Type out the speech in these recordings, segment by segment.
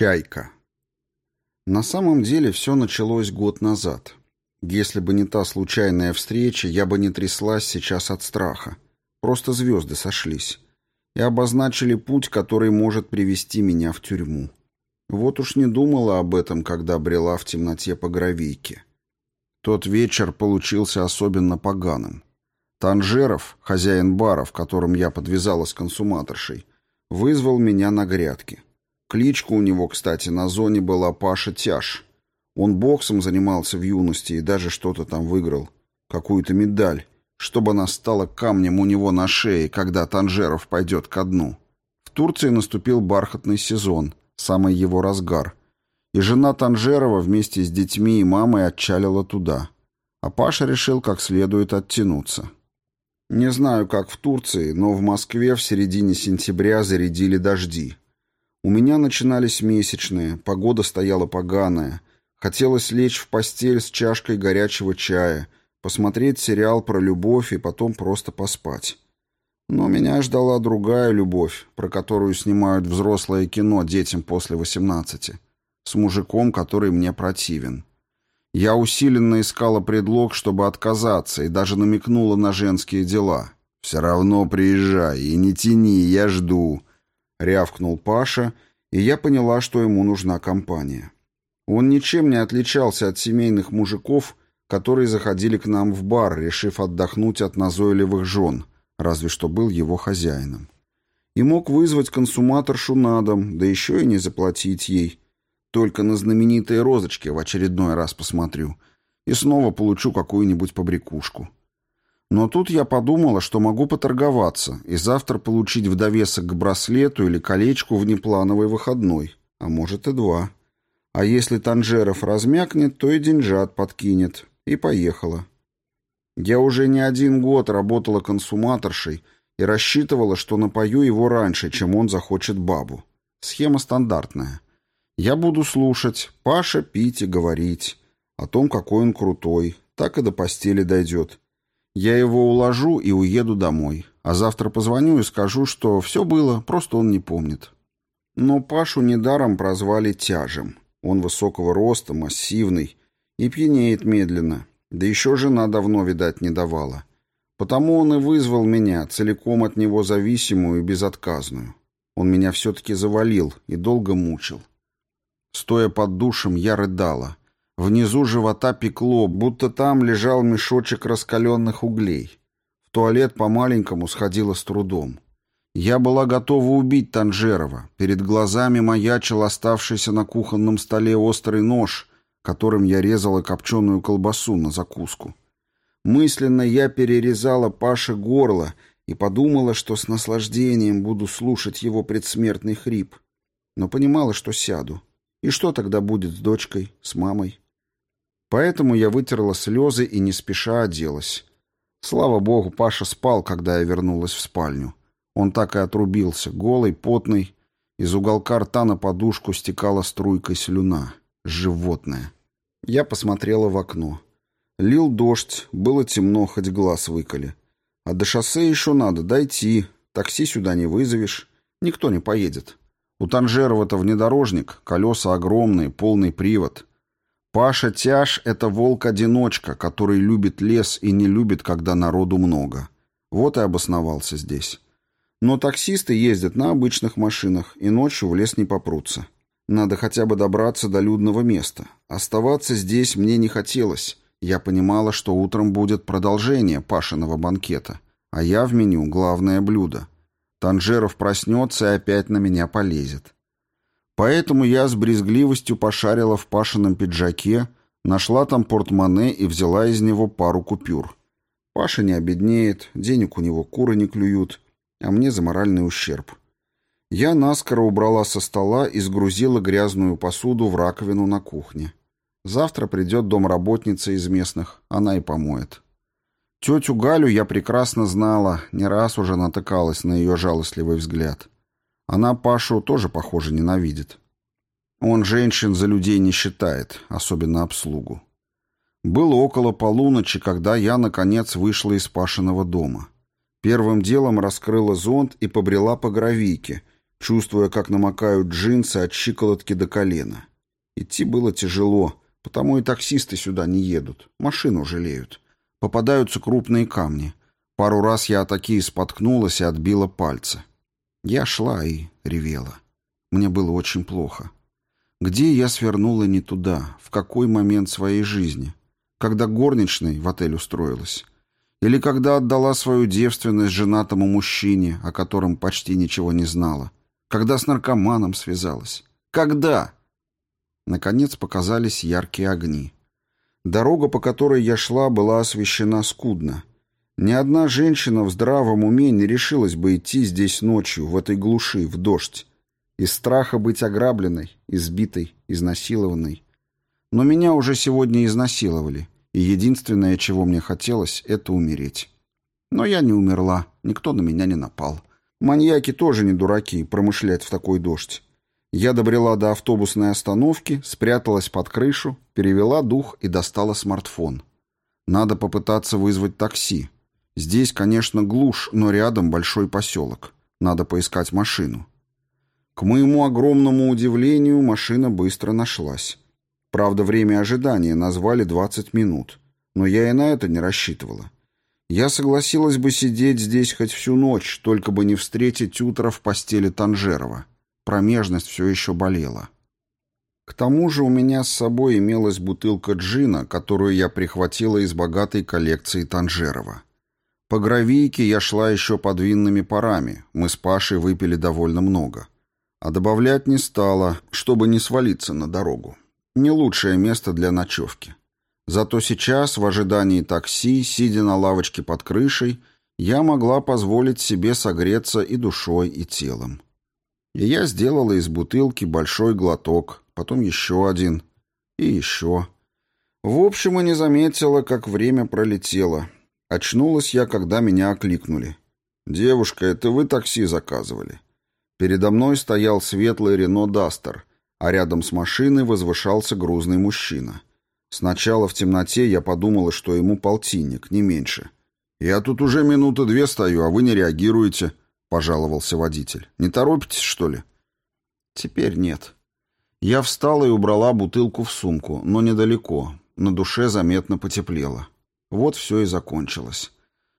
Чайка. На самом деле все началось год назад. Если бы не та случайная встреча, я бы не тряслась сейчас от страха. Просто звезды сошлись. И обозначили путь, который может привести меня в тюрьму. Вот уж не думала об этом, когда брела в темноте по гравийке. Тот вечер получился особенно поганым. Танжеров, хозяин бара, в котором я подвязалась консуматоршей, вызвал меня на грядки. Кличка у него, кстати, на зоне была Паша Тяж. Он боксом занимался в юности и даже что-то там выиграл. Какую-то медаль, чтобы она стала камнем у него на шее, когда Танжеров пойдет ко дну. В Турции наступил бархатный сезон, самый его разгар. И жена Танжерова вместе с детьми и мамой отчалила туда. А Паша решил как следует оттянуться. Не знаю, как в Турции, но в Москве в середине сентября зарядили дожди. У меня начинались месячные, погода стояла поганая. Хотелось лечь в постель с чашкой горячего чая, посмотреть сериал про любовь и потом просто поспать. Но меня ждала другая любовь, про которую снимают взрослое кино детям после 18, с мужиком, который мне противен. Я усиленно искала предлог, чтобы отказаться, и даже намекнула на женские дела. «Все равно приезжай, и не тяни, я жду», рявкнул Паша, и я поняла, что ему нужна компания. Он ничем не отличался от семейных мужиков, которые заходили к нам в бар, решив отдохнуть от назойливых жен, разве что был его хозяином. И мог вызвать консуматоршу на дом, да еще и не заплатить ей. Только на знаменитые розочки в очередной раз посмотрю и снова получу какую-нибудь побрякушку. Но тут я подумала, что могу поторговаться и завтра получить в довесок к браслету или колечку внеплановый выходной, а может и два. А если Танжеров размякнет, то и деньжат подкинет. И поехала. Я уже не один год работала консуматоршей и рассчитывала, что напою его раньше, чем он захочет бабу. Схема стандартная. Я буду слушать, Паша пить и говорить о том, какой он крутой, так и до постели дойдет. Я его уложу и уеду домой. А завтра позвоню и скажу, что все было, просто он не помнит. Но Пашу недаром прозвали тяжем. Он высокого роста, массивный и пьянеет медленно. Да еще жена давно, видать, не давала. Потому он и вызвал меня, целиком от него зависимую и безотказную. Он меня все-таки завалил и долго мучил. Стоя под душем, я рыдала. Внизу живота пекло, будто там лежал мешочек раскаленных углей. В туалет по-маленькому сходила с трудом. Я была готова убить Танжерова. Перед глазами маячил оставшийся на кухонном столе острый нож, которым я резала копченую колбасу на закуску. Мысленно я перерезала Паше горло и подумала, что с наслаждением буду слушать его предсмертный хрип. Но понимала, что сяду. И что тогда будет с дочкой, с мамой? Поэтому я вытерла слезы и не спеша оделась. Слава богу, Паша спал, когда я вернулась в спальню. Он так и отрубился, голый, потный. Из уголка рта на подушку стекала струйкой слюна. Животное. Я посмотрела в окно. Лил дождь, было темно, хоть глаз выколи. А до шоссе еще надо дойти. Такси сюда не вызовешь. Никто не поедет. У Танжерова-то внедорожник, колеса огромные, полный привод — Паша Тяж — это волк-одиночка, который любит лес и не любит, когда народу много. Вот и обосновался здесь. Но таксисты ездят на обычных машинах и ночью в лес не попрутся. Надо хотя бы добраться до людного места. Оставаться здесь мне не хотелось. Я понимала, что утром будет продолжение Пашиного банкета, а я в меню главное блюдо. Танжеров проснется и опять на меня полезет. Поэтому я с брезгливостью пошарила в Пашином пиджаке, нашла там портмоне и взяла из него пару купюр. Паша не обеднеет, денег у него куры не клюют, а мне за моральный ущерб. Я наскоро убрала со стола и сгрузила грязную посуду в раковину на кухне. Завтра придет домработница из местных, она и помоет. Тетю Галю я прекрасно знала, не раз уже натыкалась на ее жалостливый взгляд. Она Пашу тоже, похоже, ненавидит. Он женщин за людей не считает, особенно обслугу. Было около полуночи, когда я, наконец, вышла из Пашиного дома. Первым делом раскрыла зонт и побрела по гравийке, чувствуя, как намокают джинсы от щиколотки до колена. Идти было тяжело, потому и таксисты сюда не едут, машину жалеют. Попадаются крупные камни. Пару раз я о такие споткнулась и отбила пальцы. Я шла и ревела. Мне было очень плохо. Где я свернула не туда, в какой момент своей жизни? Когда горничной в отель устроилась? Или когда отдала свою девственность женатому мужчине, о котором почти ничего не знала? Когда с наркоманом связалась? Когда? Наконец показались яркие огни. Дорога, по которой я шла, была освещена скудно. Ни одна женщина в здравом уме не решилась бы идти здесь ночью, в этой глуши, в дождь. Из страха быть ограбленной, избитой, изнасилованной. Но меня уже сегодня изнасиловали, и единственное, чего мне хотелось, это умереть. Но я не умерла, никто на меня не напал. Маньяки тоже не дураки, промышлять в такой дождь. Я добрела до автобусной остановки, спряталась под крышу, перевела дух и достала смартфон. Надо попытаться вызвать такси. Здесь, конечно, глушь, но рядом большой поселок. Надо поискать машину. К моему огромному удивлению, машина быстро нашлась. Правда, время ожидания назвали 20 минут, но я и на это не рассчитывала. Я согласилась бы сидеть здесь хоть всю ночь, только бы не встретить утро в постели Танжерова. Промежность все еще болела. К тому же у меня с собой имелась бутылка джина, которую я прихватила из богатой коллекции Танжерова. По гравийке я шла еще под винными парами, мы с Пашей выпили довольно много. А добавлять не стала, чтобы не свалиться на дорогу. Не лучшее место для ночевки. Зато сейчас, в ожидании такси, сидя на лавочке под крышей, я могла позволить себе согреться и душой, и телом. И я сделала из бутылки большой глоток, потом еще один и еще. В общем, и не заметила, как время пролетело. Очнулась я, когда меня окликнули. «Девушка, это вы такси заказывали?» Передо мной стоял светлый Рено Дастер, а рядом с машиной возвышался грузный мужчина. Сначала в темноте я подумала, что ему полтинник, не меньше. «Я тут уже минуты две стою, а вы не реагируете», — пожаловался водитель. «Не торопитесь, что ли?» «Теперь нет». Я встала и убрала бутылку в сумку, но недалеко. На душе заметно потеплело. Вот все и закончилось.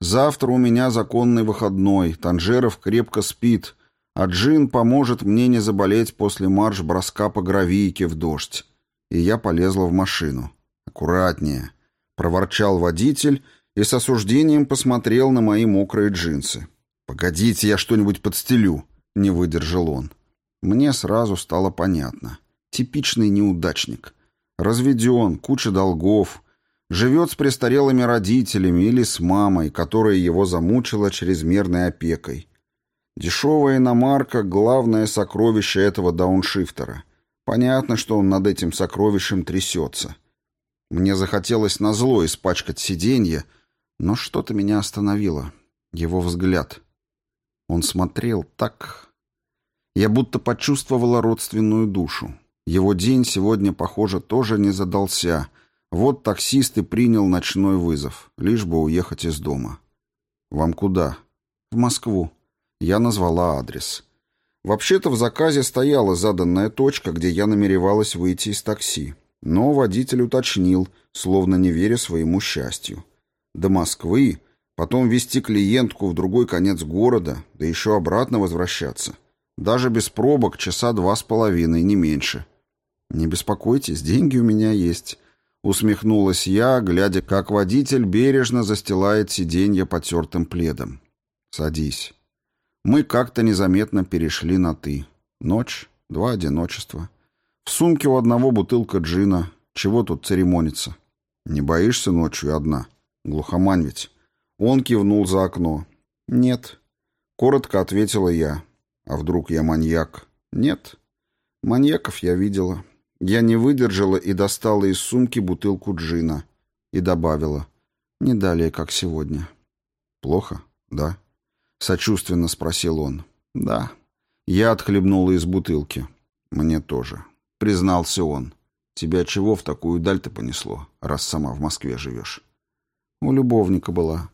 Завтра у меня законный выходной, Танжеров крепко спит, а Джин поможет мне не заболеть после марш-броска по гравийке в дождь. И я полезла в машину. «Аккуратнее», — проворчал водитель и с осуждением посмотрел на мои мокрые джинсы. «Погодите, я что-нибудь подстелю», — не выдержал он. Мне сразу стало понятно. Типичный неудачник. Разведен, куча долгов, живет с престарелыми родителями или с мамой, которая его замучила чрезмерной опекой. Дешевая иномарка — главное сокровище этого дауншифтера. Понятно, что он над этим сокровищем трясется. Мне захотелось назло испачкать сиденье, но что-то меня остановило. Его взгляд — он смотрел так... Я будто почувствовала родственную душу. Его день сегодня, похоже, тоже не задался. Вот таксист и принял ночной вызов, лишь бы уехать из дома. «Вам куда?» «В Москву». Я назвала адрес. Вообще-то в заказе стояла заданная точка, где я намеревалась выйти из такси. Но водитель уточнил, словно не веря своему счастью. До Москвы Потом вести клиентку в другой конец города, да еще обратно возвращаться. Даже без пробок часа два с половиной, не меньше. «Не беспокойтесь, деньги у меня есть», — усмехнулась я, глядя, как водитель бережно застилает сиденье потертым пледом. «Садись». Мы как-то незаметно перешли на «ты». Ночь, два одиночества. В сумке у одного бутылка джина. Чего тут церемониться? Не боишься ночью одна? Глухомань ведь. Он кивнул за окно. «Нет». Коротко ответила я. «А вдруг я маньяк?» «Нет». Маньяков я видела. Я не выдержала и достала из сумки бутылку джина. И добавила. Не далее, как сегодня. «Плохо, да?» Сочувственно спросил он. «Да». Я отхлебнула из бутылки. «Мне тоже», — признался он. «Тебя чего в такую даль-то понесло, раз сама в Москве живешь?» «У любовника была.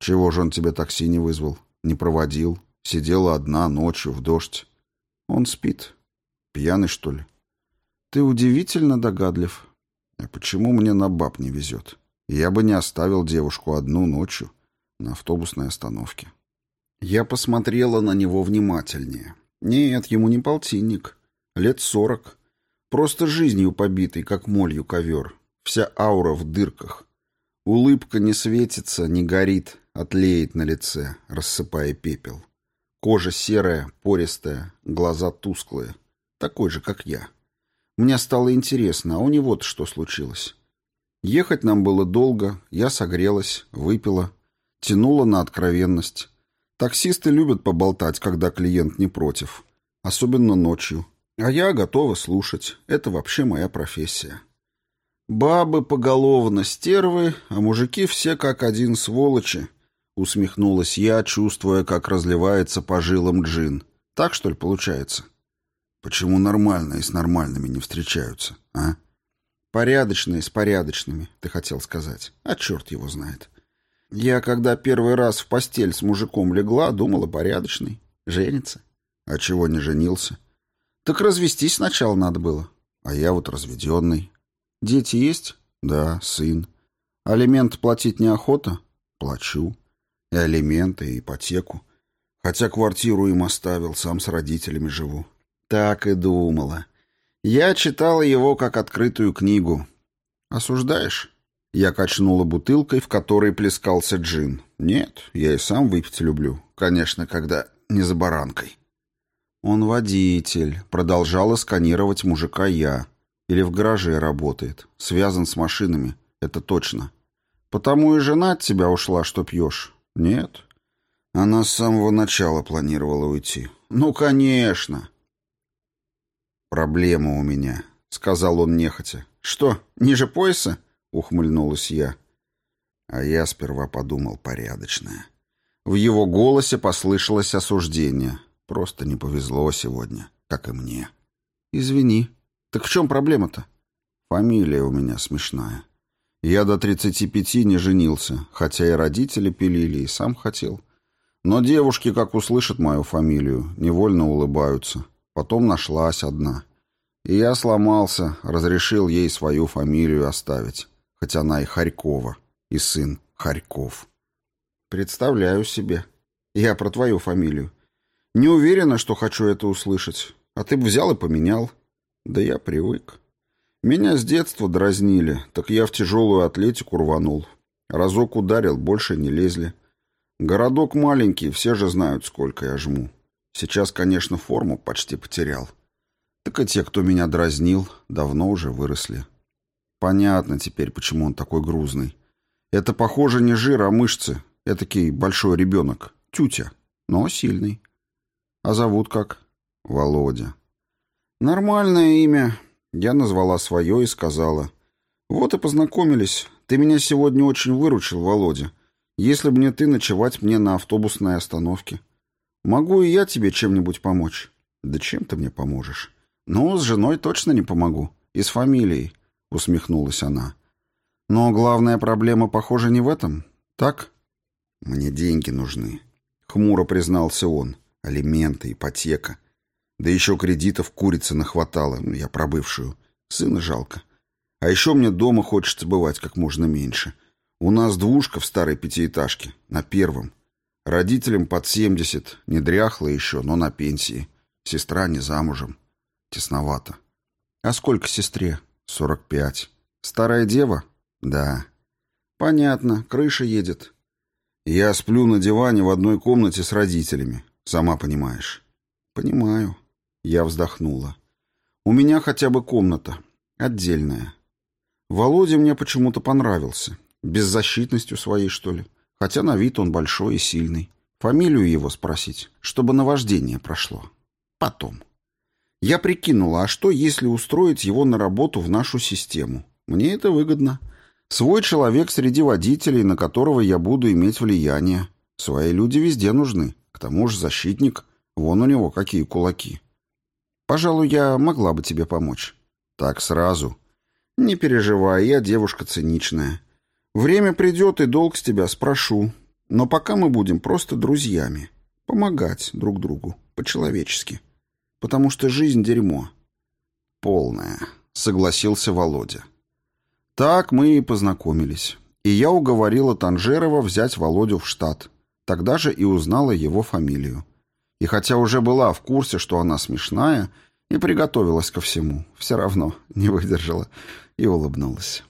Чего же он тебе такси не вызвал? Не проводил? Сидела одна ночью в дождь? Он спит. Пьяный, что ли? Ты удивительно догадлив. А почему мне на баб не везет? Я бы не оставил девушку одну ночью на автобусной остановке. Я посмотрела на него внимательнее. Нет, ему не полтинник. Лет сорок. Просто жизнью побитый, как молью ковер. Вся аура в дырках. Улыбка не светится, не горит, отлеет на лице, рассыпая пепел. Кожа серая, пористая, глаза тусклые. Такой же, как я. Мне стало интересно, а у него-то что случилось? Ехать нам было долго, я согрелась, выпила, тянула на откровенность. Таксисты любят поболтать, когда клиент не против. Особенно ночью. А я готова слушать. Это вообще моя профессия. Бабы поголовно стервы, а мужики все как один сволочи. Усмехнулась я, чувствуя, как разливается по жилам джин. Так, что ли, получается? Почему нормальные с нормальными не встречаются, а? Порядочные с порядочными, ты хотел сказать. А черт его знает. Я, когда первый раз в постель с мужиком легла, думала порядочный. Женится. А чего не женился? Так развестись сначала надо было. А я вот разведенный. Дети есть? Да, сын. Алимент платить неохота? Плачу. И алименты, и ипотеку. Хотя квартиру им оставил, сам с родителями живу. Так и думала. Я читала его как открытую книгу. Осуждаешь? Я качнула бутылкой, в которой плескался джин. Нет, я и сам выпить люблю. Конечно, когда не за баранкой. Он водитель. Продолжала сканировать мужика я. Или в гараже работает. Связан с машинами. Это точно. Потому и жена от тебя ушла, что пьешь. Нет. Она с самого начала планировала уйти. Ну, конечно. Проблема у меня, сказал он нехотя. Что, ниже пояса? — ухмыльнулась я. А я сперва подумал порядочное. В его голосе послышалось осуждение. Просто не повезло сегодня, как и мне. «Извини. Так в чем проблема-то?» «Фамилия у меня смешная. Я до тридцати пяти не женился, хотя и родители пилили, и сам хотел. Но девушки, как услышат мою фамилию, невольно улыбаются. Потом нашлась одна. И я сломался, разрешил ей свою фамилию оставить хоть она и Харькова, и сын Харьков. Представляю себе. Я про твою фамилию. Не уверена, что хочу это услышать. А ты бы взял и поменял. Да я привык. Меня с детства дразнили, так я в тяжелую атлетику рванул. Разок ударил, больше не лезли. Городок маленький, все же знают, сколько я жму. Сейчас, конечно, форму почти потерял. Так и те, кто меня дразнил, давно уже выросли. Понятно теперь, почему он такой грузный. Это, похоже, не жир, а мышцы. Этакий большой ребенок. Тютя. Но сильный. А зовут как? Володя. Нормальное имя. Я назвала свое и сказала. Вот и познакомились. Ты меня сегодня очень выручил, Володя. Если бы не ты, ночевать мне на автобусной остановке. Могу и я тебе чем-нибудь помочь? Да чем ты мне поможешь? Ну, с женой точно не помогу. И с фамилией усмехнулась она. Но главная проблема, похоже, не в этом. Так? Мне деньги нужны, хмуро признался он. Алименты, ипотека. Да еще кредитов курицы нахватало, ну, я пробывшую. Сына жалко. А еще мне дома хочется бывать как можно меньше. У нас двушка в старой пятиэтажке, на первом. Родителям под семьдесят, не дряхло еще, но на пенсии. Сестра не замужем. Тесновато. А сколько сестре? «Сорок пять. Старая дева?» «Да». «Понятно. Крыша едет». «Я сплю на диване в одной комнате с родителями. Сама понимаешь». «Понимаю». Я вздохнула. «У меня хотя бы комната. Отдельная. Володя мне почему-то понравился. Беззащитностью своей, что ли. Хотя на вид он большой и сильный. Фамилию его спросить, чтобы наваждение прошло. Потом». Я прикинула, а что, если устроить его на работу в нашу систему? Мне это выгодно. Свой человек среди водителей, на которого я буду иметь влияние. Свои люди везде нужны. К тому же защитник. Вон у него какие кулаки. Пожалуй, я могла бы тебе помочь. Так сразу. Не переживай, я девушка циничная. Время придет, и долг с тебя спрошу. Но пока мы будем просто друзьями. Помогать друг другу. По-человечески. потому что жизнь — дерьмо». «Полная», — согласился Володя. Так мы и познакомились. И я уговорила Танжерова взять Володю в штат. Тогда же и узнала его фамилию. И хотя уже была в курсе, что она смешная, и приготовилась ко всему, все равно не выдержала и улыбнулась.